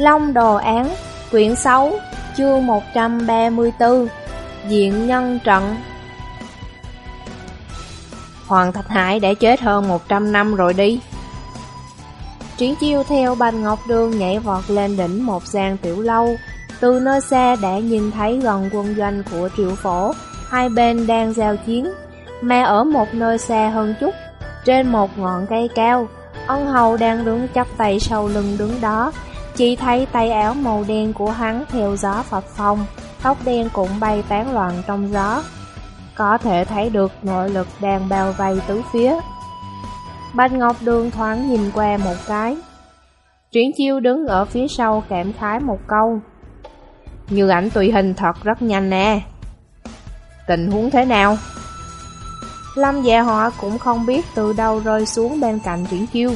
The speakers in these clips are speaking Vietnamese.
Long Đồ Án, quyển 6, chương 134, Diện Nhân Trận. Hoàng Thạch Hải đã chết hơn 100 năm rồi đi. Triển chiêu theo Bành Ngọc Đường nhảy vọt lên đỉnh một gian tiểu lâu, từ nơi xa đã nhìn thấy gần quân doanh của triệu phổ, hai bên đang giao chiến, mà ở một nơi xa hơn chút, trên một ngọn cây cao, ân hầu đang đứng chắp tay sau lưng đứng đó, chỉ thấy tay áo màu đen của hắn theo gió phập phồng, tóc đen cũng bay tán loạn trong gió. Có thể thấy được nội lực đang bao vây tứ phía. Bạch Ngọc Đường thoáng nhìn qua một cái. Triển chiêu đứng ở phía sau cảm khái một câu. Như ảnh tùy hình thật rất nhanh nè. Tình huống thế nào? Lâm dạ họ cũng không biết từ đâu rơi xuống bên cạnh triển chiêu.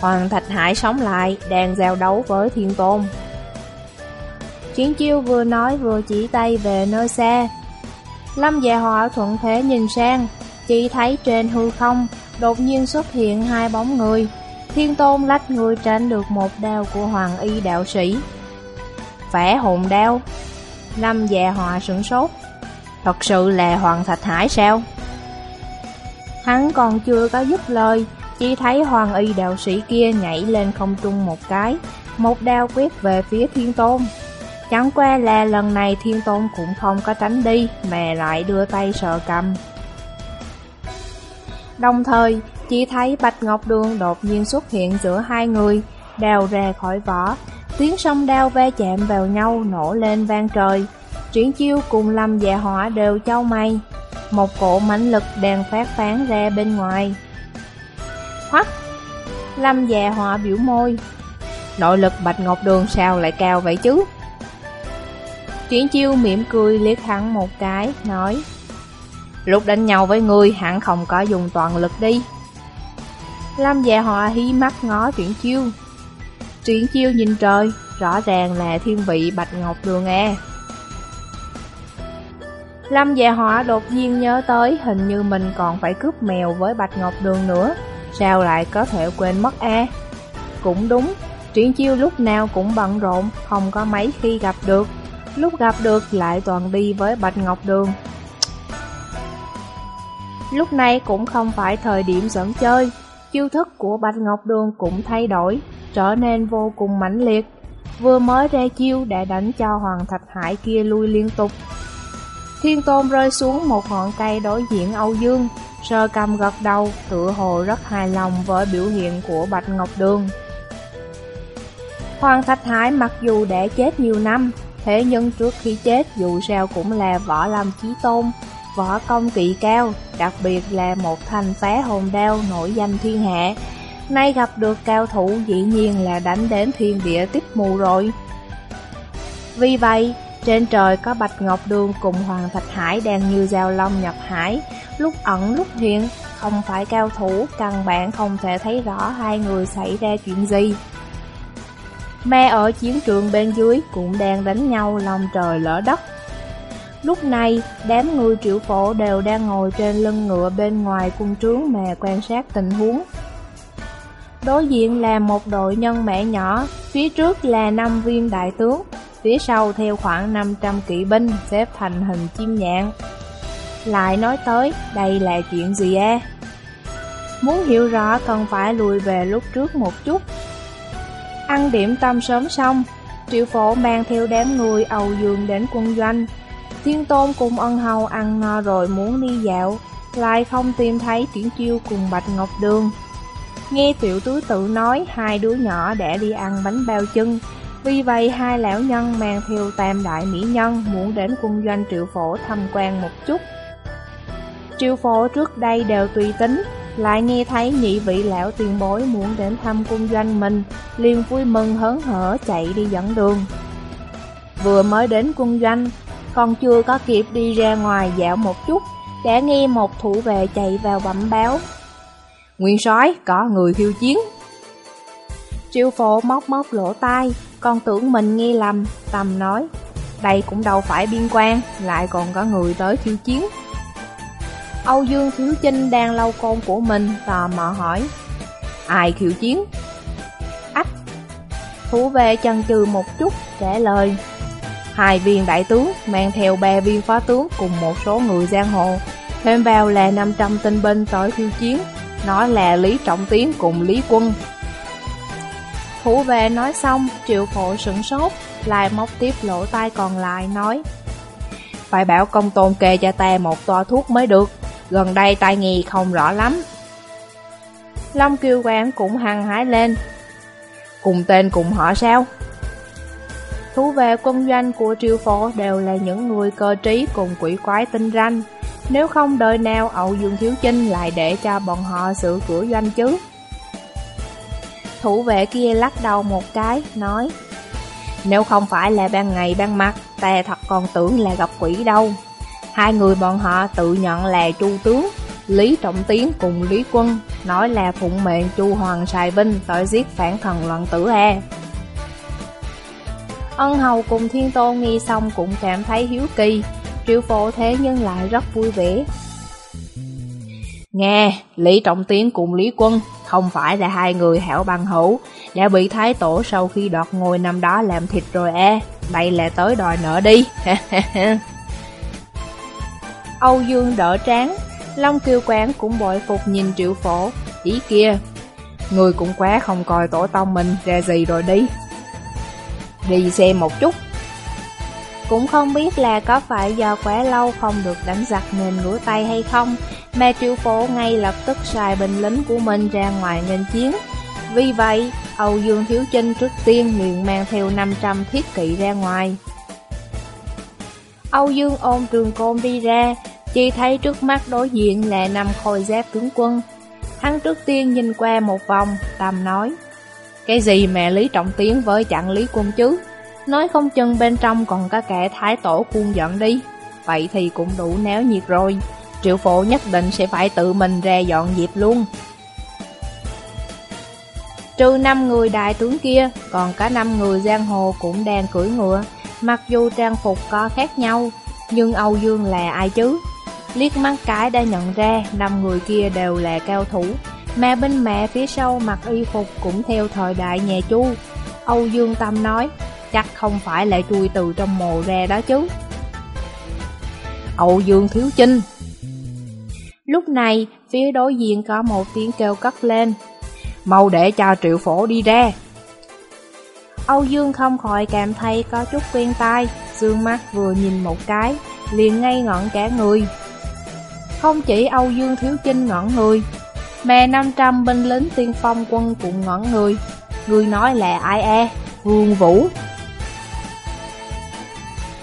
Hoàng Thạch Hải sống lại, đang giao đấu với thiên tôn. Triển chiêu vừa nói vừa chỉ tay về nơi xa. Lâm dạ họa thuận thế nhìn sang, chỉ thấy trên hư không, đột nhiên xuất hiện hai bóng người. Thiên tôn lách người tránh được một đao của Hoàng Y đạo sĩ. Vẽ hồn đao. Lâm dạ họa sửng sốt. Thật sự là Hoàng Thạch Hải sao? Hắn còn chưa có dứt lời, chỉ thấy Hoàng Y đạo sĩ kia nhảy lên không trung một cái, một đao quét về phía Thiên Tôn. Chẳng qua là lần này Thiên Tôn cũng không có tránh đi, mà lại đưa tay sợ cầm. Đồng thời, chỉ thấy Bạch Ngọc Đường đột nhiên xuất hiện giữa hai người, đào ra khỏi vỏ. Tiếng sông đao va chạm vào nhau nổ lên vang trời. Triển chiêu cùng Lâm dạ hỏa đều trao mây, Một cổ mãnh lực đang phát phán ra bên ngoài. Hoắc! Lâm già họa biểu môi. Nội lực Bạch Ngọc Đường sao lại cao vậy chứ? Triển chiêu mỉm cười liếc hắn một cái, nói Lúc đánh nhau với ngươi hẳn không có dùng toàn lực đi Lâm già họa hí mắt ngó Triển chiêu Triển chiêu nhìn trời, rõ ràng là thiên vị Bạch Ngọc Đường e Lâm dạ họa đột nhiên nhớ tới hình như mình còn phải cướp mèo với Bạch Ngọc Đường nữa Sao lại có thể quên mất e Cũng đúng, Triển chiêu lúc nào cũng bận rộn, không có mấy khi gặp được. Lúc gặp được lại toàn đi với Bạch Ngọc Đường. Lúc này cũng không phải thời điểm dẫn chơi Chiêu thức của Bạch Ngọc Đường cũng thay đổi Trở nên vô cùng mãnh liệt. Vừa mới ra chiêu đã đánh cho Hoàng Thạch Hải kia lui liên tục. Thiên Tôn rơi xuống một ngọn cây đối diện Âu Dương. Sơ cầm gật đầu tựa hồ rất hài lòng với biểu hiện của Bạch Ngọc Đường Hoàng Thạch Hải mặc dù đã chết nhiều năm Thế nhưng trước khi chết dù sao cũng là võ lâm chí tôn, võ công kỳ cao, đặc biệt là một thành phá hồn đao nổi danh thiên hạ. Nay gặp được cao thủ dĩ nhiên là đánh đến thiên địa tiếp mù rồi. Vì vậy, trên trời có Bạch Ngọc Đường cùng Hoàng Thạch Hải đang như giao long nhập hải, lúc ẩn lúc hiện, không phải cao thủ, căn bản không thể thấy rõ hai người xảy ra chuyện gì. Mà ở chiến trường bên dưới cũng đang đánh nhau lòng trời lỡ đất. Lúc này, đám người triệu phổ đều đang ngồi trên lưng ngựa bên ngoài cung trướng mà quan sát tình huống. Đối diện là một đội nhân mẹ nhỏ, phía trước là năm viên đại tướng, phía sau theo khoảng 500 kỵ binh xếp thành hình chim nhạn. Lại nói tới, đây là chuyện gì à? Muốn hiểu rõ cần phải lùi về lúc trước một chút Ăn điểm tâm sớm xong, triệu phổ mang theo đám người Âu Dương đến quân doanh. Thiên Tôn cùng ân hầu ăn no rồi muốn đi dạo, lại không tìm thấy triển chiêu cùng Bạch Ngọc Đường. Nghe tiểu tứ tự nói hai đứa nhỏ đã đi ăn bánh bao chân, vì vậy hai lão nhân mang theo tam đại mỹ nhân muốn đến quân doanh triệu phổ tham quan một chút. Triệu phổ trước đây đều tùy tính, lại nghe thấy nhị vị lão tiền bối muốn đến thăm cung doanh mình, liền vui mừng hớn hở chạy đi dẫn đường. Vừa mới đến quân doanh, còn chưa có kịp đi ra ngoài dạo một chút, đã nghe một thủ vệ chạy vào bẩm báo. Nguyên soái có người khiêu chiến. Triệu phổ móc móc lỗ tai, còn tưởng mình nghe lầm, tầm nói, đây cũng đâu phải biên quan, lại còn có người tới khiêu chiến. Âu Dương Thiếu Chinh đang lau côn của mình, tò mò hỏi. Ai khiêu chiến? Ách! Thủ vệ chần chừ một chút, trả lời. Hai viên đại tướng mang theo ba viên phó tướng cùng một số người giang hồ, thêm vào là 500 tinh binh tới khiêu chiến, nói là Lý Trọng Tiến cùng Lý Quân. Thủ vệ nói xong, triệu phổ sửng sốt, lại móc tiếp lỗ tai còn lại nói Phải bảo công tôn kê cho ta một toa thuốc mới được, gần đây tai nghi không rõ lắm. Long Kiều quán cũng hăng hái lên. Cùng tên cùng họ sao? Thú về quân doanh của triều phổ đều là những người cơ trí cùng quỷ quái tinh ranh. Nếu không đời nào Âu Dương Thiếu Chinh lại để cho bọn họ sửa cửa doanh chứ? Thủ vệ kia lắc đầu một cái, nói Nếu không phải là ban ngày ban mặt, ta thật còn tưởng là gặp quỷ đâu. Hai người bọn họ tự nhận là chu tướng, Lý Trọng Tiến cùng Lý Quân, nói là phụng mệnh chu Hoàng Sài Vinh tội giết phản thần loạn tử e. Ân Hầu cùng Thiên Tôn nghi xong cũng cảm thấy hiếu kỳ, triệu phổ thế nhưng lại rất vui vẻ. Nghe, Lý Trọng Tiến cùng Lý Quân không phải là hai người hảo bằng hữu, đã bị Thái Tổ sau khi đoạt ngôi năm đó làm thịt rồi e, đây là tới đòi nợ đi. Âu Dương đỡ tráng, Long Kiều Quán cũng bội phục nhìn triệu phổ, ý kia, người cũng quá không coi tổ tông mình ra gì rồi đi. Đi xem một chút. Cũng không biết là có phải do quá lâu không được đánh giặc nên ngửa tay hay không, mà triệu phổ ngay lập tức xài binh lính của mình ra ngoài nghênh chiến. Vì vậy, Âu Dương Thiếu Chinh trước tiên liền mang theo 500 thiết kỵ ra ngoài. Âu Dương ôm trường côn đi ra, chỉ thấy trước mắt đối diện là năm khôi giáp tướng quân. Hắn trước tiên nhìn qua một vòng, tầm nói. Cái gì mẹ Lý Trọng Tiến với chặn Lý Quân chứ? Nói không chừng bên trong còn có kẻ thái tổ cuồng giận đi. Vậy thì cũng đủ néo nhiệt rồi. Triệu phổ nhất định sẽ phải tự mình ra dọn dịp luôn. Trừ năm người đại tướng kia, còn cả năm người giang hồ cũng đang cưỡi ngựa. Mặc dù trang phục có khác nhau, nhưng Âu Dương là ai chứ? Liếc mắt cái đã nhận ra năm người kia đều là cao thủ, mà bên mẹ phía sau mặc y phục cũng theo thời đại nhà Chu. Âu Dương Tâm nói, chắc không phải lại chui từ trong mồ ra đó chứ. Âu Dương Thiếu Chinh Lúc này, phía đối diện có một tiếng kêu cất lên. Mau để cho triệu phổ đi ra. Âu Dương không khỏi cảm thấy có chút quen tai, dương mắt vừa nhìn một cái, liền ngay ngọn cả người. Không chỉ Âu Dương Thiếu Chinh ngọn người, mà 500 binh lính tiên phong quân cũng ngọn người. Người nói là ai e, Vương Vũ.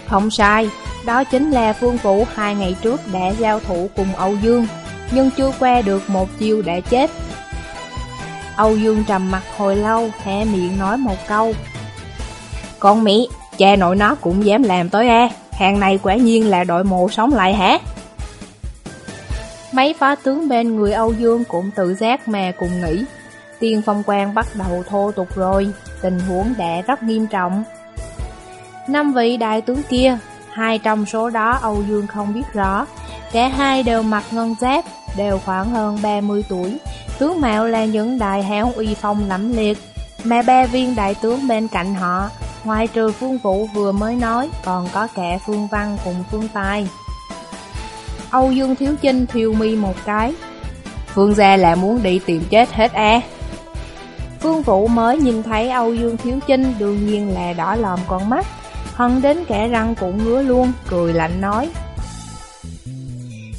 Không sai, đó chính là Phương Vũ hai ngày trước đã giao thủ cùng Âu Dương, nhưng chưa qua được một chiêu đã chết. Âu Dương trầm mặt hồi lâu, hé miệng nói một câu. Con Mỹ, cha nội nó cũng dám làm tới e, hàng này quả nhiên là đội mộ sống lại hả? Mấy phó tướng bên người Âu Dương cũng tự giác mà cùng nghĩ. Tiên phong quan bắt đầu thô tục rồi, tình huống đã rất nghiêm trọng. Năm vị đại tướng kia, hai trong số đó Âu Dương không biết rõ. Cả hai đều mặc ngân giáp, đều khoảng hơn 30 tuổi. Tướng mạo là những đại hảo uy phong lẫm liệt, mà ba viên đại tướng bên cạnh họ, ngoài trừ Phương Vũ vừa mới nói, còn có kẻ Phương Văn cùng Phương Tài. Âu Dương Thiếu Chinh thiêu mi một cái. Phương gia là muốn đi tìm chết hết à? Phương Vũ mới nhìn thấy Âu Dương Thiếu Chinh đương nhiên là đỏ lòm con mắt, hân đến kẻ răng cũng ngứa luôn, cười lạnh nói.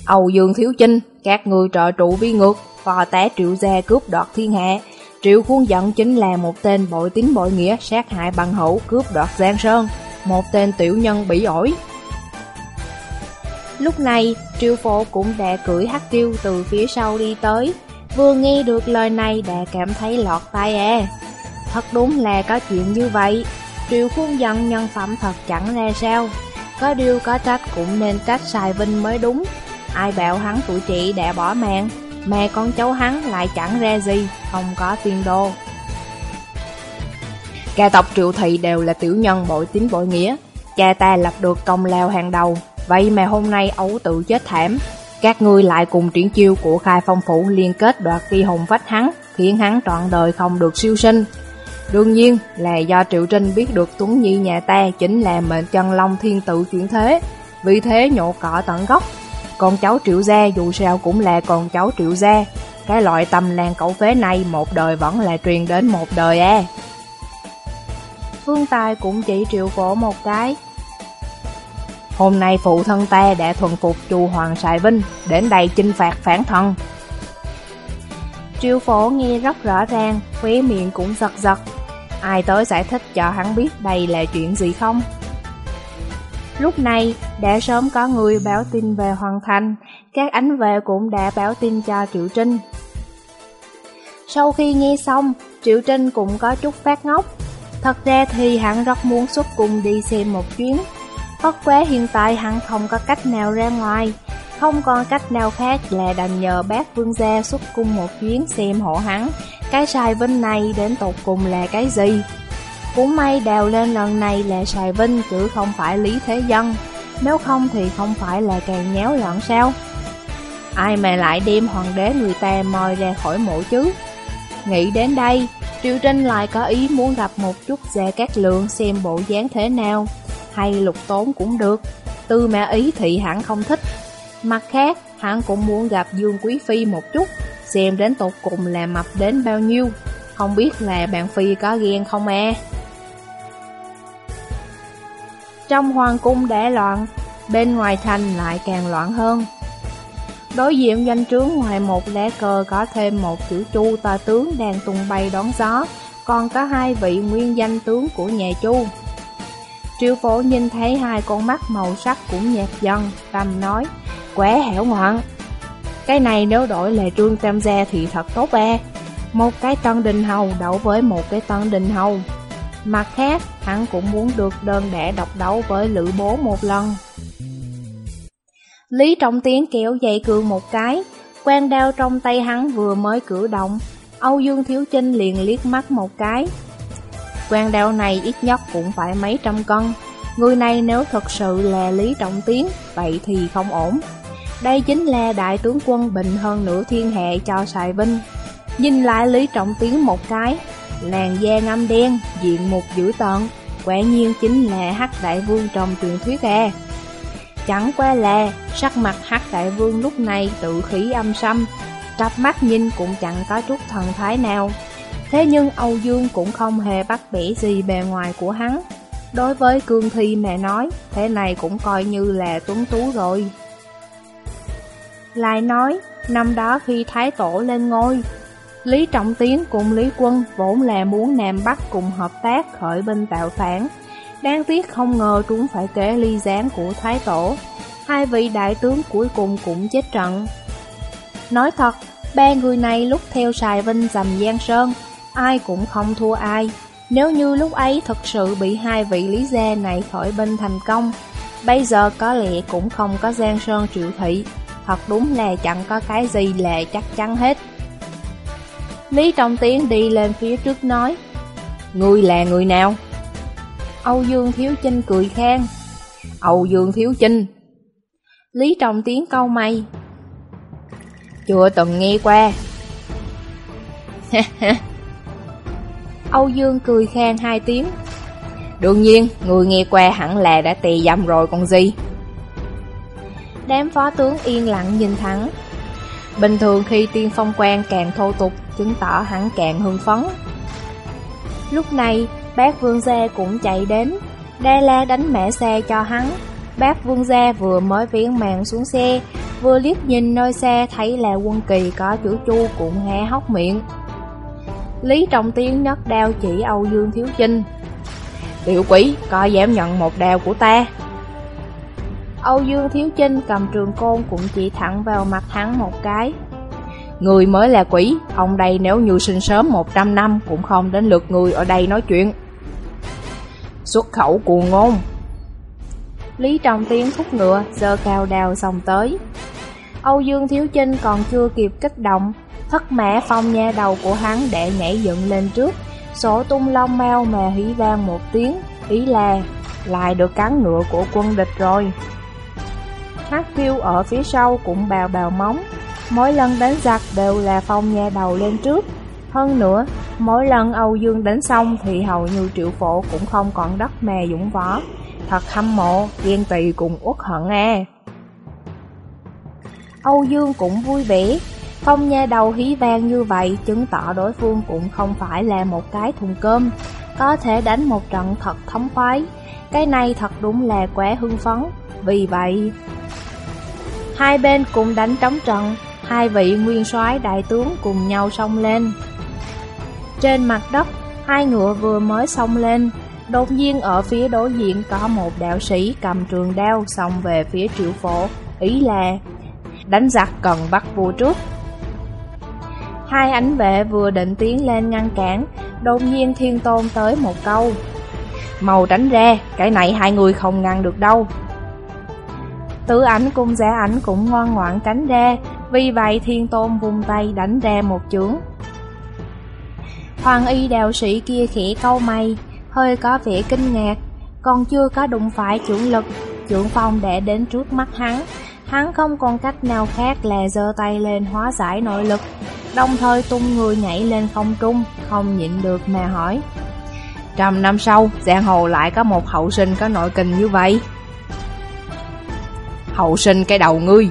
Âu Dương Thiếu Chinh, các người trợ trụ vi ngược, phò tá triệu gia cướp đoạt thiên hạ. Triệu khuôn giận chính là một tên bội tín bội nghĩa sát hại bằng hữu cướp đoạt Giang Sơn, một tên tiểu nhân bị ổi, Lúc này, Triệu phổ cũng đã cưỡi hắc tiêu từ phía sau đi tới. Vừa nghe được lời này đã cảm thấy lọt tai à. Thật đúng là có chuyện như vậy triệu khuôn giận nhân phẩm thật chẳng ra sao. Có điều có trách cũng nên trách xài vinh mới đúng. Ai bảo hắn tuổi trị đã bỏ mạng, Mẹ con cháu hắn lại chẳng ra gì, không có tiền đô. Gia tộc triệu thị đều là tiểu nhân bội tín bội nghĩa. Cha ta lập được công lao hàng đầu, Vậy mà hôm nay ấu tự chết thảm Các ngươi lại cùng triển chiêu của khai phong phủ liên kết đoạt kỳ hùng vách hắn Khiến hắn trọn đời không được siêu sinh Đương nhiên là do Triệu Trinh biết được Tuấn Nhi nhà ta chính là mệnh chân long thiên tự chuyển thế, vì thế nhổ cỏ tận gốc. Con cháu Triệu Gia dù sao cũng là con cháu Triệu Gia, cái loại tầm lan cẩu phế này một đời vẫn là truyền đến một đời à. Phương Tài cũng chỉ Triệu Phổ một cái. Hôm nay phụ thân ta đã thuần phục chù Hoàng Sài Vinh, đến đây chinh phạt phản thần. Triệu Phổ nghe rất rõ ràng, khóe miệng cũng giật giật. Ai tới giải thích cho hắn biết đây là chuyện gì không? Lúc này, đã sớm có người báo tin về Hoàng Thành, các ánh vệ cũng đã báo tin cho Triệu Trinh. Sau khi nghe xong, Triệu Trinh cũng có chút phát ngốc. Thật ra thì hắn rất muốn xuất cùng đi xem một chuyến. Bất quá hiện tại hắn không có cách nào ra ngoài, không còn cách nào khác là đành nhờ bác vương gia xuất cung một chuyến xem hộ hắn. Cái sài vinh này đến tột cùng là cái gì? Cũng may đào lên lần này là Sài Vinh chứ không phải Lý Thế Dân. Nếu không thì không phải là càng nhéo loạn sao? Ai mà lại đem hoàng đế người ta moi ra khỏi mộ chứ? Nghĩ đến đây Triệu Trinh lại có ý muốn gặp một chút Gia Cát Lượng xem bộ dáng thế nào. Hay lục tốn cũng được. Tư mẹ ý thì hẳn không thích. Mặt khác hắn cũng muốn gặp Dương Quý Phi một chút. Xem đến tột cùng là mập đến bao nhiêu Không biết là bạn Phi có ghen không à trong hoàng cung đã loạn, bên ngoài thành lại càng loạn hơn. Đối diện doanh trướng ngoài một lá cờ có thêm một chữ chu tòa tướng đang tung bay đón gió, còn có hai vị nguyên danh tướng của nhà chu. Triệu phổ nhìn thấy hai con mắt màu sắc cũng nhạt dần, tâm nói, quẻ hẻo ngoạn. Cái này nếu đổi là trương tam gia thì thật tốt e. Một cái tân đình hầu đấu với một cái tân đình hầu. Mặt khác, hắn cũng muốn được đơn đẻ độc đấu với Lữ Bố một lần. Lý Trọng Tiến kéo dây cương một cái, quan đao trong tay hắn vừa mới cử động, Âu Dương Thiếu Chinh liền liếc mắt một cái. Quan đao này ít nhất cũng phải mấy trăm cân, người này nếu thật sự là Lý Trọng Tiến, vậy thì không ổn. Đây chính là đại tướng quân bình hơn nửa thiên hệ cho Sài Vinh. Nhìn lại Lý Trọng Tiến một cái, làn da ngâm đen, diện một dữ tợn, quả nhiên chính là Hắc Đại Vương trong truyền thuyết à. Chẳng qua là sắc mặt Hắc Đại Vương lúc này tự khí âm sâm, cặp mắt nhìn cũng chẳng có chút thần thái nào. Thế nhưng Âu Dương cũng không hề bắt bẻ gì bề ngoài của hắn. Đối với Cương Thi mẹ nói, thế này cũng coi như là tuấn tú rồi. Lại nói, năm đó khi Thái Tổ lên ngôi, Lý Trọng Tiến cùng Lý Quân vốn là muốn Nam Bắc cùng hợp tác khởi binh tạo phản. Đáng tiếc không ngờ chúng phải kể ly gián của Thái Tổ. Hai vị đại tướng cuối cùng cũng chết trận. Nói thật, ba người này lúc theo Sài Vinh dầm Giang Sơn, ai cũng không thua ai. Nếu như lúc ấy thật sự bị hai vị lý gia này khởi binh thành công, bây giờ có lẽ cũng không có Giang Sơn triệu thị. Thật đúng là chẳng có cái gì là chắc chắn hết. Lý Trọng Tiến đi lên phía trước nói Ngươi là người nào? Âu Dương Thiếu Chinh cười khen. Âu Dương Thiếu Chinh. Lý Trọng Tiến câu mày. Chưa từng nghe qua. Âu Dương cười khen hai tiếng. Đương nhiên, người nghe qua hẳn là đã tì dâm rồi còn gì Đám phó tướng yên lặng nhìn thẳng Bình thường khi tiên phong quan càng thô tục chứng tỏ hắn càng hưng phấn. Lúc này, bác vương gia cũng chạy đến, đa la đánh mẹ xe cho hắn. Bác vương gia vừa mới viễn mạng xuống xe, vừa liếc nhìn nơi xe thấy là quân kỳ có chữ chu cũng hé hốc miệng. Lý Trọng Tiến nhấc đao chỉ Âu Dương Thiếu Chinh. Tiểu quỷ, coi dám nhận một đao của ta? Âu Dương Thiếu Chinh cầm trường côn cũng chỉ thẳng vào mặt hắn một cái. Người mới là quỷ, ông đây nếu như sinh sớm 100 năm cũng không đến lượt người ở đây nói chuyện. Xuất khẩu cuồng ngôn Lý Trọng Tiến thúc ngựa, dơ cao đào xong tới. Âu Dương Thiếu Chinh còn chưa kịp kích động, thất mã phong nha đầu của hắn để nhảy dựng lên trước, sổ tung long mau mà hí vang một tiếng, ý là lại được cắn ngựa của quân địch rồi hắc phiêu ở phía sau cũng bào bào móng, Mỗi lần đánh giặc đều là phong nhà đầu lên trước Hơn nữa, Mỗi lần Âu Dương đánh xong thì hầu như triệu phổ cũng không còn đất mè dũng võ. Thật hâm mộ, ghen tị cùng uất hận e. Âu Dương cũng vui vẻ, phong nha đầu hí vang như vậy chứng tỏ đối phương cũng không phải là một cái thùng cơm, có thể đánh một trận thật thống khoái. Cái này thật đúng là quá hưng phấn, vì vậy... Hai bên cùng đánh trống trận, hai vị nguyên soái đại tướng cùng nhau xông lên. Trên mặt đất, hai ngựa vừa mới xông lên, đột nhiên ở phía đối diện có một đạo sĩ cầm trường đao xông về phía triệu phổ, ý là đánh giặc cần bắt vua trước. Hai ánh vệ vừa định tiến lên ngăn cản, đột nhiên thiên tôn tới một câu. Màu tránh ra, cái này hai người không ngăn được đâu. Tử ảnh cùng giả ảnh cũng ngoan ngoãn tránh ra, vì vậy thiên tôn vùng tay đánh ra một chưởng Hoàng y đạo sĩ kia khẽ câu mày, hơi có vẻ kinh ngạc, còn chưa có đụng phải chưởng lực, chưởng phong đã đến trước mắt hắn. Hắn không còn cách nào khác là giơ tay lên hóa giải nội lực, đồng thời tung người nhảy lên không trung, không nhịn được mà hỏi. Trăm năm sau, giang hồ lại có một hậu sinh có nội kình như vậy. Hậu sinh cái đầu ngươi.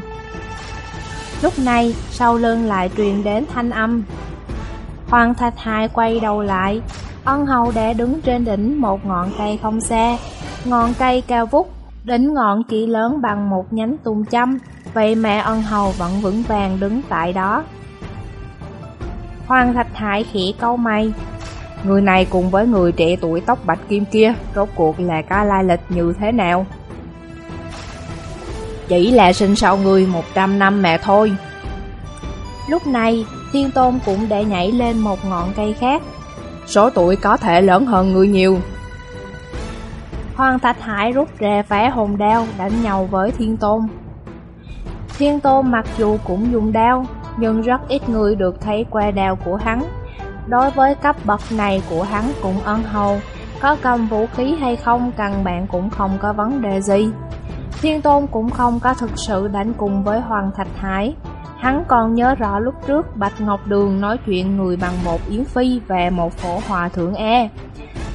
Lúc này, sau lưng lại truyền đến thanh âm. Hoàng Thạch Hải quay đầu lại, ân hầu đã đứng trên đỉnh một ngọn cây không xa. Ngọn cây cao vút, đỉnh ngọn chỉ lớn bằng một nhánh tùng châm, vậy mẹ ân hầu vẫn vững vàng đứng tại đó. Hoàng Thạch Hải khẽ câu mày. Người này cùng với người trẻ tuổi tóc bạch kim kia, rốt cuộc là có lai lịch như thế nào? Chỉ là sinh sau người 100 năm mẹ thôi. Lúc này, Thiên Tôn cũng đã nhảy lên một ngọn cây khác. Số tuổi có thể lớn hơn người nhiều. Hoàng Thạch Hải rút ra phá hồn đao đánh nhau với Thiên Tôn. Thiên Tôn mặc dù cũng dùng đao, nhưng rất ít người được thấy qua đao của hắn. Đối với cấp bậc này của hắn cũng ân hầu, có cầm vũ khí hay không căn bạn cũng không có vấn đề gì. Thiên Tôn cũng không có thực sự đánh cùng với Hoàng Thạch Hải. Hắn còn nhớ rõ lúc trước Bạch Ngọc Đường nói chuyện người bằng một Yến Phi và một phổ hòa thượng E.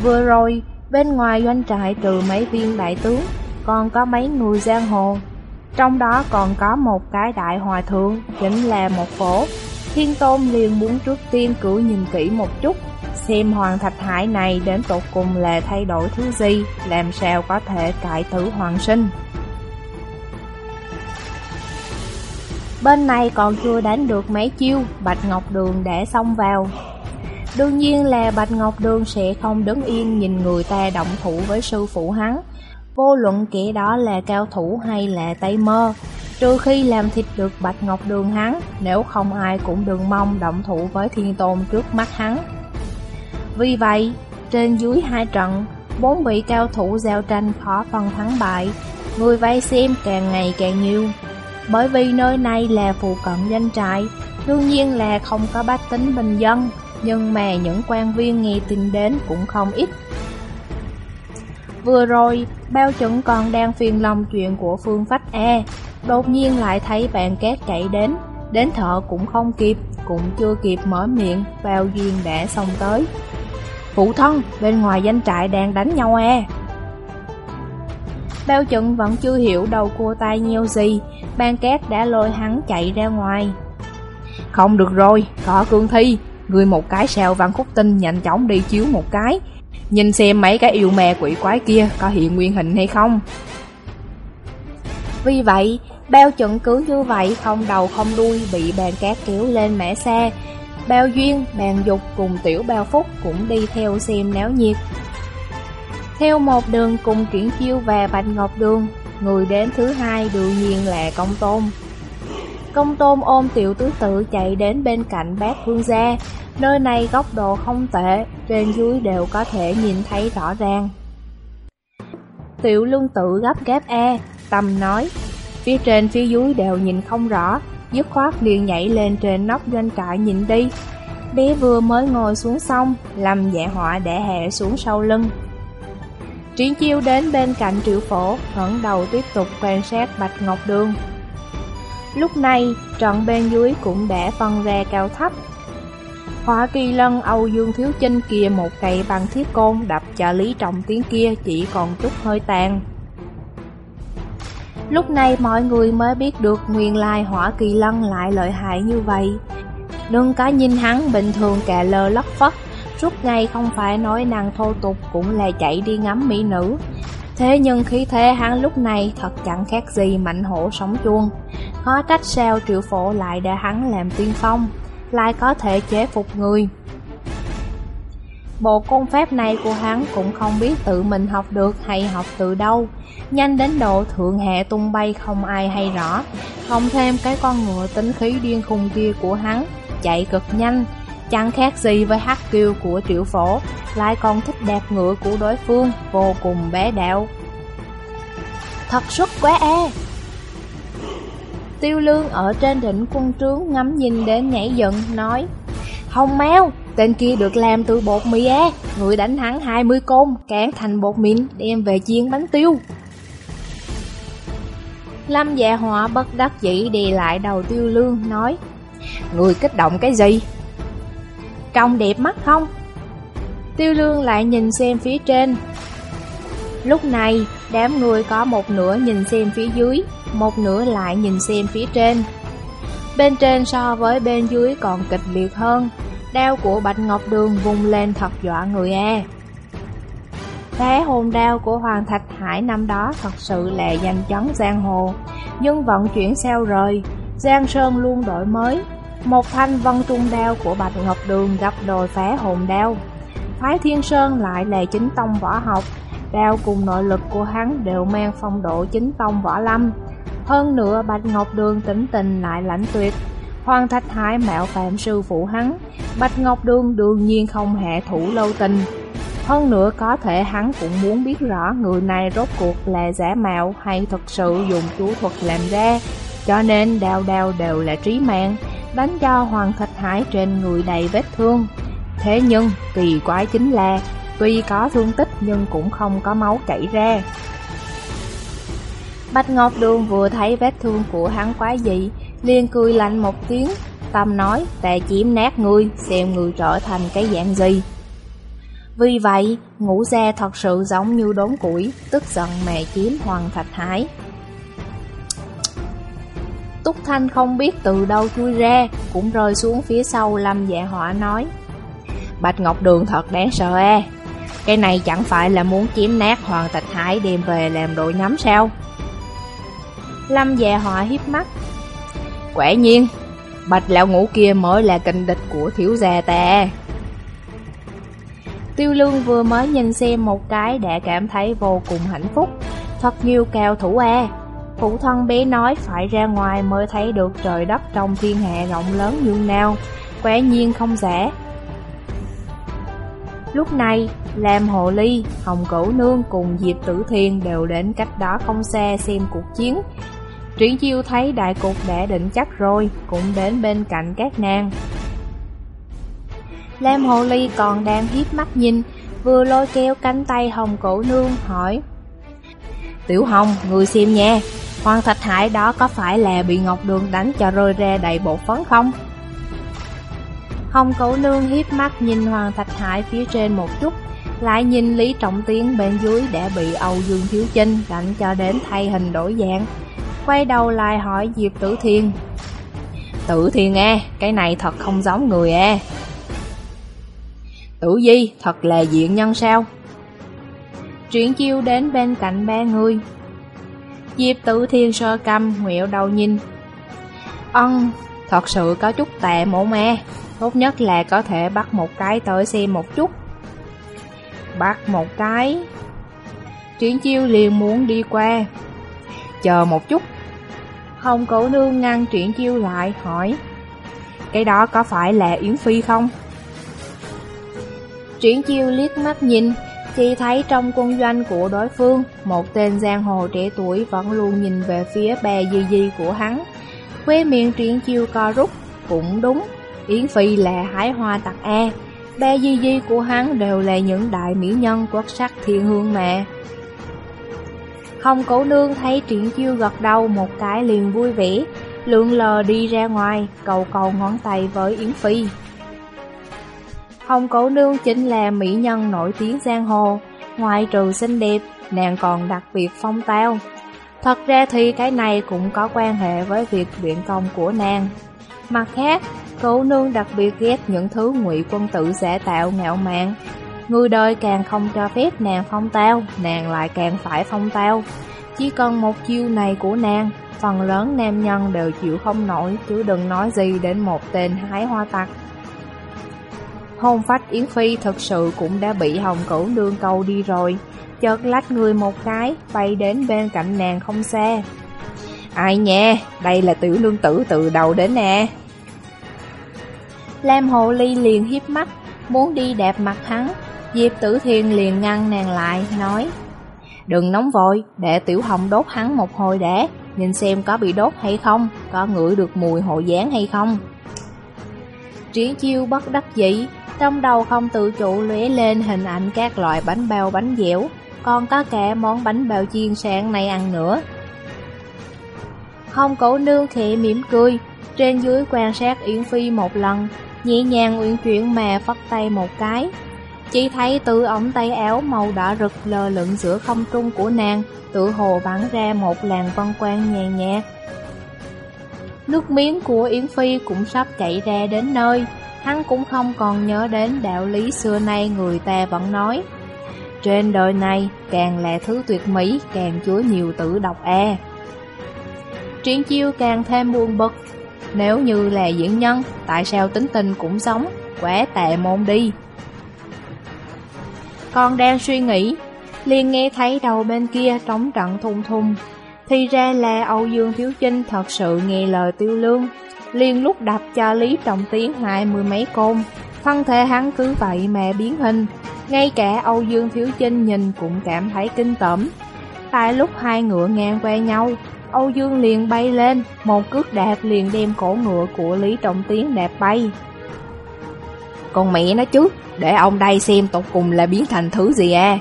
Vừa rồi, bên ngoài doanh trại trừ mấy viên đại tướng, còn có mấy người giang hồ. Trong đó còn có một cái đại hòa thượng, chính là một phổ. Thiên Tôn liền muốn trước tiên cử nhìn kỹ một chút, xem Hoàng Thạch Hải này đến tột cùng là thay đổi thứ gì, làm sao có thể cải tử hoàng sinh. Bên này còn chưa đánh được mấy chiêu, Bạch Ngọc Đường đã xông vào. Đương nhiên là Bạch Ngọc Đường sẽ không đứng yên nhìn người ta động thủ với sư phụ hắn. Vô luận kẻ đó là cao thủ hay là tay mơ, trừ khi làm thịt được Bạch Ngọc Đường hắn, nếu không ai cũng đừng mong động thủ với thiên tôn trước mắt hắn. Vì vậy, trên dưới hai trận, bốn vị cao thủ giao tranh khó phân thắng bại, người vây xem càng ngày càng nhiều. Bởi vì nơi này là phụ cận danh trại, đương nhiên là không có bách tính bình dân, nhưng mà những quan viên nghe tin đến cũng không ít. Vừa rồi, bao chuẩn còn đang phiền lòng chuyện của Phương Phách E, đột nhiên lại thấy bạn két chạy đến, đến thợ cũng không kịp, cũng chưa kịp mở miệng, bao duyên đã xong tới. Phụ thân, bên ngoài danh trại đang đánh nhau e. Bao chuẩn vẫn chưa hiểu đầu cua tay nhiều gì, ban két đã lôi hắn chạy ra ngoài. Không được rồi, có cương thi, người một cái sao văn khúc tinh nhanh chóng đi chiếu một cái, nhìn xem mấy cái yêu mè quỷ quái kia có hiện nguyên hình hay không. Vì vậy, bao chuẩn cứ như vậy không đầu không đuôi bị bàn cát kéo lên mẻ xe. Bao duyên, bàn dục cùng tiểu bao phúc cũng đi theo xem náo nhiệt. Theo một đường cùng chuyển chiêu và bạch ngọc đường, người đến thứ hai đương nhiên là công tôn. Công tôn ôm tiểu tứ tự chạy đến bên cạnh bác Phương gia, nơi này góc độ không tệ, trên dưới đều có thể nhìn thấy rõ ràng. Tiểu lương tự gấp gáp e, tâm nói, phía trên phía dưới đều nhìn không rõ, dứt khoát liền nhảy lên trên nóc doanh trại nhìn đi. Bé vừa mới ngồi xuống xong, làm dạ họa để hệ xuống sau lưng, Triển chiêu đến bên cạnh triệu phổ, ngẩng đầu tiếp tục quan sát Bạch Ngọc Đường. Lúc này, trận bên dưới cũng đã phân ra cao thấp. Hỏa kỳ lân Âu Dương Thiếu Chinh kia một cây bằng thiết côn đập cho Lý Trọng tiếng kia chỉ còn chút hơi tàn. Lúc này mọi người mới biết được nguyên lai hỏa kỳ lân lại lợi hại như vậy. Đừng có nhìn hắn bình thường cà lơ lất phất, suốt ngày không phải nói năng thô tục cũng là chạy đi ngắm mỹ nữ. Thế nhưng khí thế hắn lúc này thật chẳng khác gì mạnh hổ sống chuông. Khó trách sao triệu phổ lại để hắn làm tiên phong, lại có thể chế phục người. Bộ công pháp này của hắn cũng không biết tự mình học được hay học từ đâu Nhanh đến độ thượng hệ tung bay không ai hay rõ Không thêm cái con ngựa tính khí điên khùng kia của hắn Chạy cực nhanh Chẳng khác gì với hắc kiêu của triệu phổ Lại còn thích đạp ngựa của đối phương Vô cùng bé đạo Thật xuất quá e Tiêu lương ở trên đỉnh quân trướng ngắm nhìn đến nhảy giận nói Hồng mèo Tên kia được làm từ bột mì e người đánh hắn 20 côn, cán thành bột mịn, đem về chiên bánh tiêu. Lâm dạ họa bất đắc dĩ đi lại đầu tiêu lương, nói Người kích động cái gì? Trông đẹp mắt không? Tiêu lương lại nhìn xem phía trên. Lúc này, đám người có một nửa nhìn xem phía dưới, một nửa lại nhìn xem phía trên. Bên trên so với bên dưới còn kịch liệt hơn, Đao của Bạch Ngọc Đường vùng lên thật dọa người e. Thế hồn đao của Hoàng Thạch Hải năm đó thật sự là danh chấn giang hồ, nhưng vận chuyển sao rời, Giang Sơn luôn đổi mới. Một thanh vân trung đao của Bạch Ngọc Đường gặp đồi phá hồn đao. Phái Thiên Sơn lại là chính tông võ học, đao cùng nội lực của hắn đều mang phong độ chính tông võ lâm. Hơn nữa Bạch Ngọc Đường tỉnh tình lại lãnh tuyệt, Hoàng Thạch Hải mạo phạm sư phụ hắn, Bạch Ngọc Đường đương nhiên không hạ thủ lâu tình. Hơn nữa có thể hắn cũng muốn biết rõ người này rốt cuộc là giả mạo hay thật sự dùng chú thuật làm ra, cho nên đao đao đều là trí mạng, đánh cho Hoàng Thạch Hải trên người đầy vết thương. Thế nhưng, kỳ quái chính là, tuy có thương tích nhưng cũng không có máu chảy ra. Bạch Ngọc Đường vừa thấy vết thương của hắn quá dị, liền cười lạnh một tiếng, tâm nói ta chiếm nát ngươi, xem ngươi trở thành cái dạng gì. Vì vậy, ngũ gia thật sự giống như đốn củi, tức giận mẹ chiếm hoàng thạch hải. Túc Thanh không biết từ đâu chui ra, cũng rơi xuống phía sau Lâm Dạ Họa nói. Bạch Ngọc Đường thật đáng sợ e, cái này chẳng phải là muốn chiếm nát hoàng Tạch hải đem về làm đội nhóm sao? Lâm Dạ Họa hiếp mắt, Quả nhiên, bạch lão ngũ kia mới là kinh địch của thiếu gia ta. Tiêu lương vừa mới nhìn xem một cái đã cảm thấy vô cùng hạnh phúc. Thật nhiều cao thủ e. Phụ thân bé nói phải ra ngoài mới thấy được trời đất trong thiên hạ rộng lớn như nào. Quả nhiên không giả. Lúc này, Lam Hồ Ly, Hồng Cửu Nương cùng Diệp Tử Thiên đều đến cách đó không xa xem cuộc chiến. Triển chiêu thấy đại cục đã định chắc rồi, cũng đến bên cạnh các nàng. Lam Hồ Ly còn đang hiếp mắt nhìn, vừa lôi kéo cánh tay Hồng cửu Nương hỏi. Tiểu Hồng, người xem nha, Hoàng Thạch Hải đó có phải là bị Ngọc Đường đánh cho rơi ra đầy bột phấn không? Hồng Cẩu Nương hiếp mắt nhìn Hoàng Thạch Hải phía trên một chút, lại nhìn Lý Trọng Tiến bên dưới đã bị Âu Dương Thiếu Chinh đánh cho đến thay hình đổi dạng quay đầu lại hỏi Diệp Tử Thiên. Tử Thiên e, cái này thật không giống người e. Tử Di, thật là diện nhân sao? Chuyển chiêu đến bên cạnh ba người. Diệp Tử Thiên sơ căm, nguyệu đầu nhìn. Ân, thật sự có chút tệ mổ me, tốt nhất là có thể bắt một cái tới xem một chút. Bắt một cái... Triển chiêu liền muốn đi qua Chờ một chút Hồng cổ nương ngăn triển chiêu lại hỏi Cái đó có phải là Yến Phi không? Triển chiêu liếc mắt nhìn chỉ thấy trong quân doanh của đối phương Một tên giang hồ trẻ tuổi vẫn luôn nhìn về phía bè di di của hắn. Quê miệng triển chiêu co rút Cũng đúng Yến Phi là hái hoa tặc E bè di di của hắn đều là những đại mỹ nhân quốc sắc thiên hương mẹ Hồng cổ nương thấy triển chiêu gật đầu một cái liền vui vẻ, lượng lờ đi ra ngoài, cầu cầu ngón tay với Yến Phi. Hồng Cổ Nương chính là mỹ nhân nổi tiếng giang hồ, ngoài trừ xinh đẹp, nàng còn đặc biệt phong tao. Thật ra thì cái này cũng có quan hệ với việc luyện công của nàng. Mặt khác, Cổ Nương đặc biệt ghét những thứ ngụy quân tử giả tạo ngạo mạn. Người đời càng không cho phép nàng phong tao, nàng lại càng phải phong tao. Chỉ cần một chiêu này của nàng, phần lớn nam nhân đều chịu không nổi, chứ đừng nói gì đến một tên hái hoa tặc. Hôn phách Yến Phi thật sự cũng đã bị Hồng Cửu Nương câu đi rồi, chợt lách người một cái, bay đến bên cạnh nàng không xa. Ai nha, đây là tiểu nương tử từ đầu đến nè. Lam Hồ Ly liền hiếp mắt, muốn đi đẹp mặt hắn, Diệp Tử Thiên liền ngăn nàng lại, nói Đừng nóng vội, để Tiểu Hồng đốt hắn một hồi đã, nhìn xem có bị đốt hay không, có ngửi được mùi hộ gián hay không. Triển chiêu bất đắc dĩ, trong đầu không tự chủ lóe lên hình ảnh các loại bánh bao bánh dẻo, còn có cả món bánh bao chiên sáng này ăn nữa. Không cổ nương khẽ mỉm cười, trên dưới quan sát Yến Phi một lần, nhẹ nhàng uyển chuyển mà phất tay một cái, chỉ thấy từ ống tay áo màu đỏ rực lờ lửng giữa không trung của nàng, tự hồ bắn ra một làn vân quang nhàn nhạt. Nước miếng của Yến Phi cũng sắp chảy ra đến nơi, hắn cũng không còn nhớ đến đạo lý xưa nay người ta vẫn nói. Trên đời này, càng là thứ tuyệt mỹ, càng chứa nhiều tử độc e. Triển chiêu càng thêm buồn bực, nếu như là diễn nhân, tại sao tính tình cũng giống, quá tệ môn đi. Còn đang suy nghĩ, liền nghe thấy đầu bên kia trống trận thùng thùng. Thì ra là Âu Dương Thiếu Chinh thật sự nghe lời tiêu lương, liền lúc đập cho Lý Trọng Tiến hai mười mấy côn. Thân thể hắn cứ vậy mà biến hình, ngay cả Âu Dương Thiếu Chinh nhìn cũng cảm thấy kinh tởm. Tại lúc hai ngựa ngang qua nhau, Âu Dương liền bay lên, một cước đạp liền đem cổ ngựa của Lý Trọng Tiến đạp bay. Con mẹ nó chứ, để ông đây xem tột cùng là biến thành thứ gì à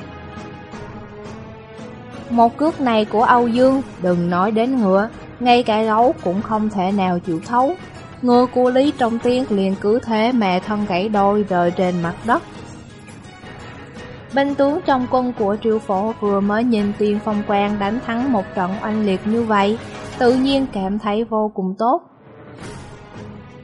Một cước này của Âu Dương Đừng nói đến ngựa ngay cả gấu cũng không thể nào chịu thấu. Ngựa của Lý trọng Tiên liền cứ thế mẹ thân gãy đôi rời trên mặt đất. Binh tướng trong quân của triệu phổ vừa mới nhìn tiên phong quang đánh thắng một trận oanh liệt như vậy, Tự nhiên cảm thấy vô cùng tốt.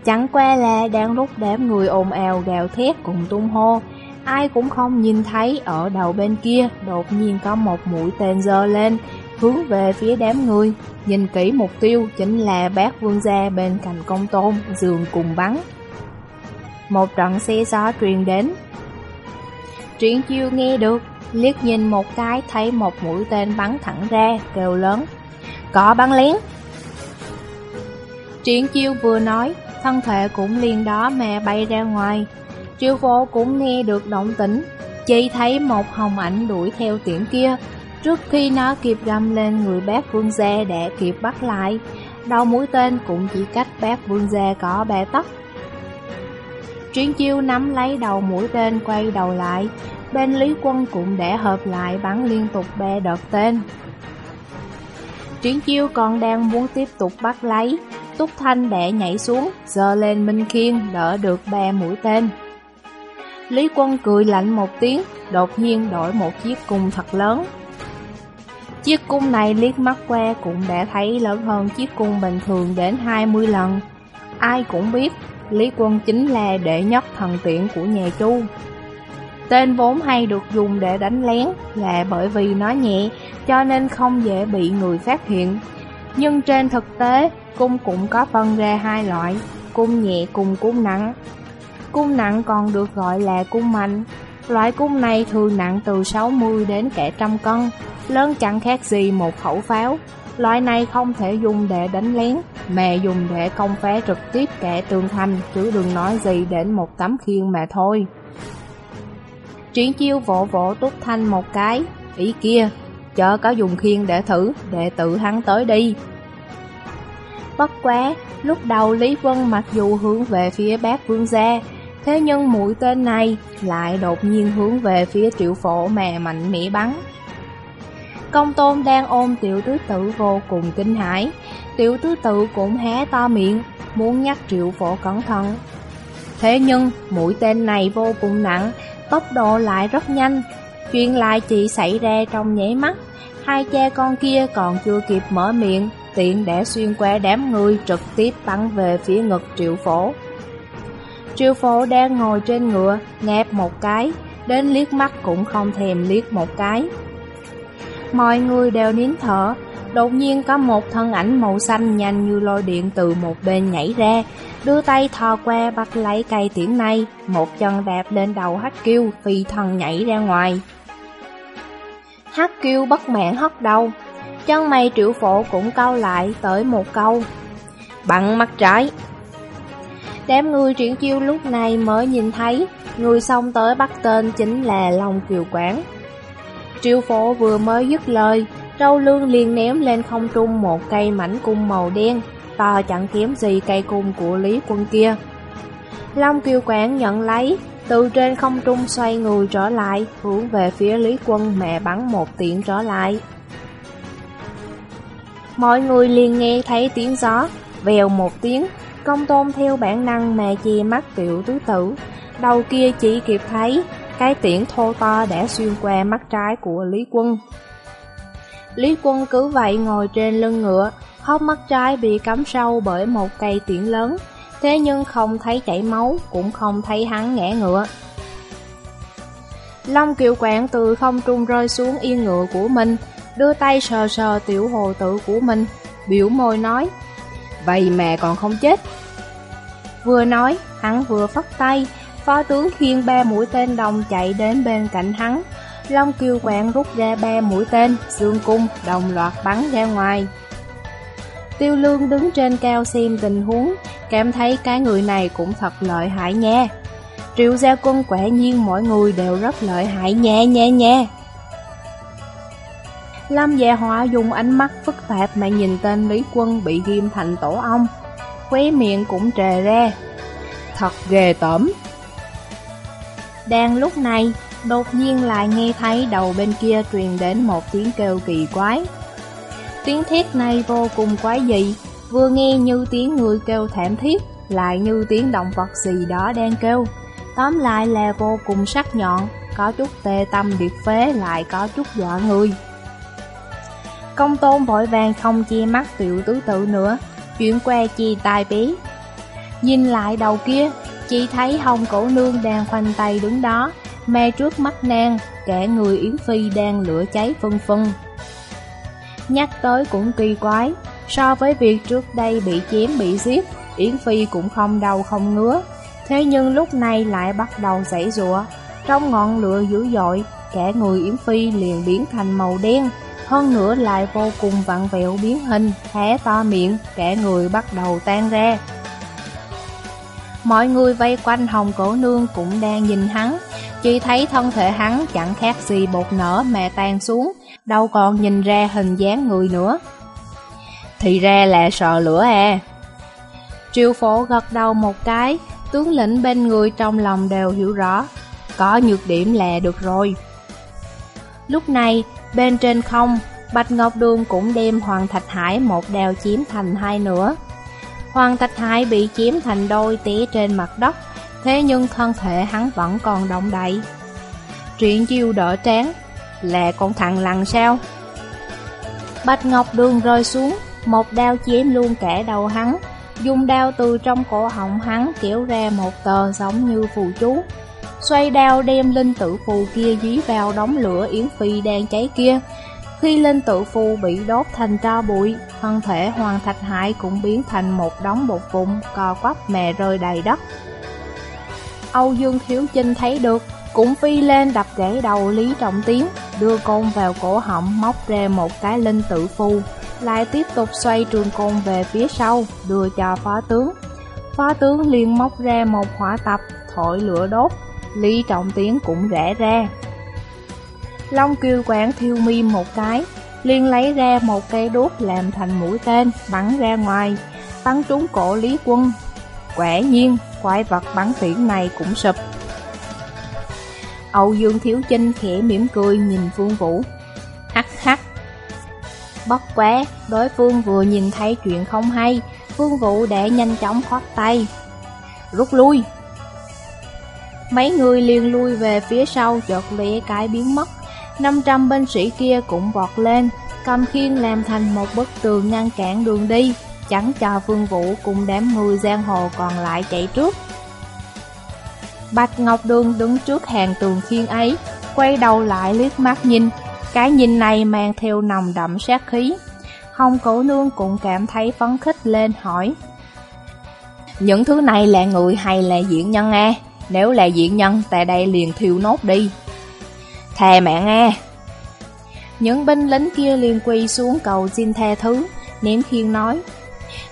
Chẳng qua là đang lúc đám người ồn ào gào thét cùng tung hô, Ai cũng không nhìn thấy ở đầu bên kia đột nhiên có một mũi tên dơ lên Hướng về phía đám người. Nhìn kỹ mục tiêu chính là bác vương gia bên cạnh công tôn giường cùng bắn. Một trận xe gió truyền đến. Triển chiêu nghe được Liếc nhìn một cái thấy một mũi tên bắn thẳng ra Kêu lớn. Có bắn lén. Triển chiêu vừa nói thân thể cũng liền đó mà bay ra ngoài. Triệu vô cũng nghe được động tĩnh, chỉ thấy một hồng ảnh đuổi theo tiễn kia. Trước khi nó kịp găm lên người bác vương gia để kịp bắt lại, đầu mũi tên cũng chỉ cách bác vương gia có bẻ tóc. Triển chiêu nắm lấy đầu mũi tên quay đầu lại, bên Lý Quân cũng để hợp lại bắn liên tục bè đợt tên. Triển chiêu còn đang muốn tiếp tục bắt lấy, Túc Thanh đẻ nhảy xuống, giơ lên Minh Khiên đỡ được bè mũi tên. Lý Quân cười lạnh một tiếng, đột nhiên đổi một chiếc cung thật lớn. Chiếc cung này liếc mắt qua cũng đã thấy lớn hơn chiếc cung bình thường đến 20 lần. Ai cũng biết, Lý Quân chính là đệ nhất thần tiện của nhà Chu. Tên vốn hay được dùng để đánh lén là bởi vì nó nhẹ, cho nên không dễ bị người phát hiện. Nhưng trên thực tế, cung cũng có phân ra hai loại, cung nhẹ cùng cung nặng. Cung nặng còn được gọi là cung mạnh. Loại cung này thường nặng từ 60 đến cả trăm cân, lớn chẳng khác gì một khẩu pháo. Loại này không thể dùng để đánh lén, mà dùng để công phá trực tiếp kẻ tường thành, chứ đừng nói gì đến một tấm khiên mà thôi. Triển chiêu vỗ vỗ túc thanh một cái, ý kia, chớ có dùng khiên để thử, để tự hắn tới đi. Bất quá, lúc đầu Lý Vân mặc dù hướng về phía bác vương gia, thế nhưng mũi tên này lại đột nhiên hướng về phía triệu phổ mà mạnh mẽ bắn. Công tôn đang ôm tiểu tứ tử vô cùng kinh hãi, tiểu tứ tử cũng hé to miệng, muốn nhắc triệu phổ cẩn thận. Thế nhưng, mũi tên này vô cùng nặng, tốc độ lại rất nhanh. Chuyện lại chỉ xảy ra trong nháy mắt. Hai cha con kia còn chưa kịp mở miệng, tiện để xuyên qua đám người trực tiếp bắn về phía ngực triệu phổ. Triệu phổ đang ngồi trên ngựa, ngẹp một cái, đến liếc mắt cũng không thèm liếc một cái. Mọi người đều nín thở, đột nhiên có một thân ảnh màu xanh nhanh như lôi điện từ một bên nhảy ra, đưa tay thò qua bắt lấy cây tiễn này, một chân đạp lên đầu Hắc Kiêu, phi thần nhảy ra ngoài. Hắc Kiêu bất mãn hất đầu, chân mày triệu phổ cũng cau lại tới một câu. Bằng mắt trái. Đám người triển chiêu lúc này mới nhìn thấy, người xông tới bắt tên chính là Long Kiều Quán. Triệu phổ vừa mới dứt lời, Trâu Lương liền ném lên không trung một cây mảnh cung màu đen, to chẳng kém gì cây cung của Lý Quân kia. Long Kiều Quảng nhận lấy, từ trên không trung xoay người trở lại, hướng về phía Lý Quân mẹ bắn một tiếng trở lại. Mọi người liền nghe thấy tiếng gió, vèo một tiếng, công tôn theo bản năng mà che mắt tiểu tứ tử. Đầu kia chỉ kịp thấy, cái tiễn thô to đã xuyên qua mắt trái của Lý Quân. Lý Quân cứ vậy ngồi trên lưng ngựa, hốc mắt trái bị cắm sâu bởi một cây tiễn lớn, thế nhưng không thấy chảy máu, cũng không thấy hắn ngã ngựa. Long kiều quạng từ không trung rơi xuống yên ngựa của mình, đưa tay sờ sờ tiểu hồ tử của mình, biểu môi nói, Vậy mà còn không chết. Vừa nói, hắn vừa phất tay, phó tướng khiêng ba mũi tên đồng chạy đến bên cạnh hắn, Long Kiều Quạng rút ra ba mũi tên, dương cung, đồng loạt bắn ra ngoài. Tiêu Lương đứng trên cao xem tình huống, cảm thấy cái người này cũng thật lợi hại nha. Triệu gia quân quả nhiên mọi người đều rất lợi hại nha nha nha. Lâm Dạ Họa dùng ánh mắt phức tạp mà nhìn tên Lý Quân bị ghim thành tổ ong, khóe miệng cũng trề ra. Thật ghê tởm. Đang lúc này, đột nhiên lại nghe thấy đầu bên kia truyền đến một tiếng kêu kỳ quái. Tiếng thiết này vô cùng quái dị, vừa nghe như tiếng người kêu thảm thiết, lại như tiếng động vật gì đó đang kêu. Tóm lại là vô cùng sắc nhọn, có chút tê tâm điệt phế lại có chút dọa người. Công tôn vội vàng không che mắt tiểu tứ tự nữa, chuyển qua chi tai bí. Nhìn lại đầu kia, chỉ thấy hồng cổ nương đang khoanh tay đứng đó, Mê trước mắt nàng, kẻ người Yến Phi đang lửa cháy phân phân. Nhắc tới cũng kỳ quái, so với việc trước đây bị chém bị giết, Yến Phi cũng không đau không ngứa. Thế nhưng lúc này lại bắt đầu giãy rụa, trong ngọn lửa dữ dội, kẻ người Yến Phi liền biến thành màu đen, hơn nữa lại vô cùng vặn vẹo biến hình, hé to miệng, kẻ người bắt đầu tan ra. Mọi người vây quanh hồng cổ nương cũng đang nhìn hắn, chỉ thấy thân thể hắn chẳng khác gì bột nở mà tan xuống, đâu còn nhìn ra hình dáng người nữa. Thì ra là sợ lửa à. Triều phổ gật đầu một cái, tướng lĩnh bên người trong lòng đều hiểu rõ, có nhược điểm là được rồi. Lúc này, bên trên không, Bạch Ngọc Đường cũng đem Hoàng Thạch Hải một đèo chiếm thành hai nửa. Hoàng Thạch Hải bị chiếm thành đôi té trên mặt đất, thế nhưng thân thể hắn vẫn còn động đậy. Chuyện chiêu đỡ trán, là con thằng lằn sao? Bạch Ngọc Đường rơi xuống, một đao chém luôn cả đầu hắn, dùng đao từ trong cổ họng hắn kéo ra một tờ giống như phù chú. Xoay đao đem linh tử phù kia dí vào đống lửa Yến Phi đang cháy kia. Khi linh tự phù bị đốt thành tro bụi, thân thể Hoàng Thạch Hải cũng biến thành một đống bột vụn co quắp mè rơi đầy đất. Âu Dương Thiếu Chinh thấy được, cũng phi lên đập gãy đầu Lý Trọng Tiến, đưa côn vào cổ họng móc ra một cái linh tự phù, lại tiếp tục xoay trường côn về phía sau, đưa cho phó tướng. Phó tướng liền móc ra một hỏa tập, thổi lửa đốt, Lý Trọng Tiến cũng rẽ ra. Long kêu Quảng thiêu mi một cái, liền lấy ra một cây đốt làm thành mũi tên, bắn ra ngoài, bắn trúng cổ Lý Quân. Quả nhiên, quái vật bắn tiễn này cũng sụp. Âu Dương Thiếu Chinh khẽ mỉm cười nhìn Phương Vũ. Hắc hắc. Bất quá, đối phương vừa nhìn thấy chuyện không hay, Phương Vũ đã nhanh chóng khoát tay. Rút lui. Mấy người liền lui về phía sau chợt lóe cái biến mất 500 binh sĩ kia cũng vọt lên Cầm khiên làm thành một bức tường ngăn cản đường đi Chẳng cho Vương Vũ cùng đám người giang hồ còn lại chạy trước. Bạch Ngọc Đường đứng trước hàng tường khiên ấy Quay đầu lại liếc mắt nhìn. Cái nhìn này mang theo nồng đậm sát khí. Hồng cổ nương cũng cảm thấy phấn khích lên hỏi Những thứ này là người hay là diễn nhân a? Nếu là diễn nhân, tại đây liền thiêu nốt đi. Thề mẹ nghe. Những binh lính kia liền quỳ xuống cầu xin tha thứ Ném khiên nói,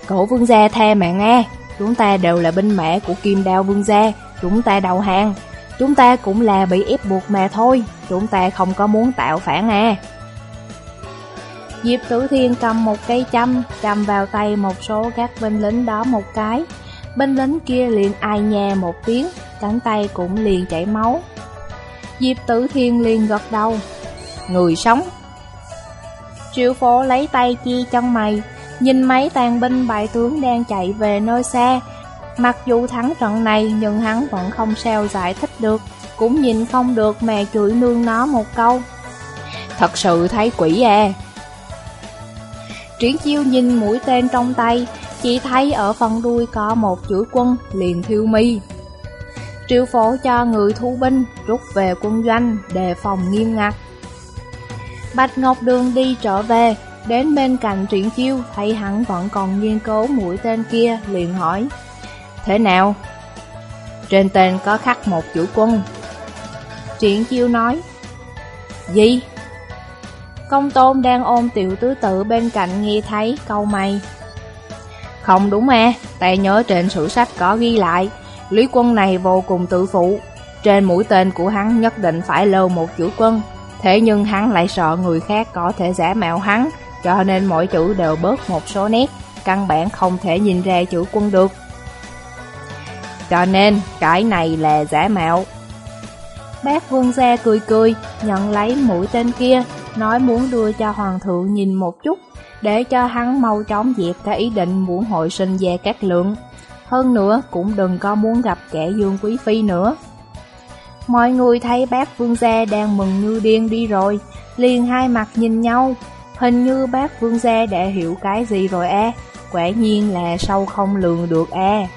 Cổ vương gia thề mẹ nghe, Chúng ta đều là binh mẹ của kim đao vương gia, Chúng ta đầu hàng, Chúng ta cũng là bị ép buộc mà thôi, Chúng ta không có muốn tạo phản à. Diệp Tử Thiên cầm một cây châm Châm vào tay một số các binh lính đó một cái. Binh lính kia liền ai nhà một tiếng, Cánh tay cũng liền chảy máu. Diệp Tử Thiên liền gật đầu. Người sống. Triệu phổ lấy tay chia chân mày, Nhìn mấy tàn binh bại tướng đang chạy về nơi xa. Mặc dù thắng trận này, nhưng hắn vẫn không sao giải thích được, Cũng nhìn không được mẹ chửi nương nó một câu. Thật sự thấy quỷ à? Triển chiêu nhìn mũi tên trong tay, Chỉ thấy ở phần đuôi có một chữ quân liền thiêu mi. Triệu phổ cho người thu binh rút về quân doanh đề phòng nghiêm ngặt Bạch Ngọc Đường đi trở về Đến bên cạnh triển chiêu Thấy hắn vẫn còn nghiên cứu mũi tên kia liền hỏi Thế nào? Trên tên có khắc một chữ quân Triển chiêu nói Gì? Công tôn đang ôm tiểu tứ tự bên cạnh nghe thấy câu mày Không đúng à, ta nhớ trên sử sách có ghi lại Lý quân này vô cùng tự phụ. Trên mũi tên của hắn nhất định phải lơ một chữ quân. Thế nhưng hắn lại sợ người khác có thể giả mạo hắn, Cho nên mỗi chữ đều bớt một số nét, Căn bản không thể nhìn ra chữ quân được. Cho nên, cái này là giả mạo. Bác vương gia cười cười, Nhận lấy mũi tên kia, Nói muốn đưa cho hoàng thượng nhìn một chút, Để cho hắn mau chóng dẹp cái ý định muốn hội sinh về các lượng hơn nữa cũng đừng có muốn gặp kẻ Dương Quý Phi nữa. Mọi người thấy bác Vương Gia đang mừng như điên đi rồi, liền hai mặt nhìn nhau. Hình như bác Vương Gia đã hiểu cái gì rồi e, quả nhiên là sâu không lường được e.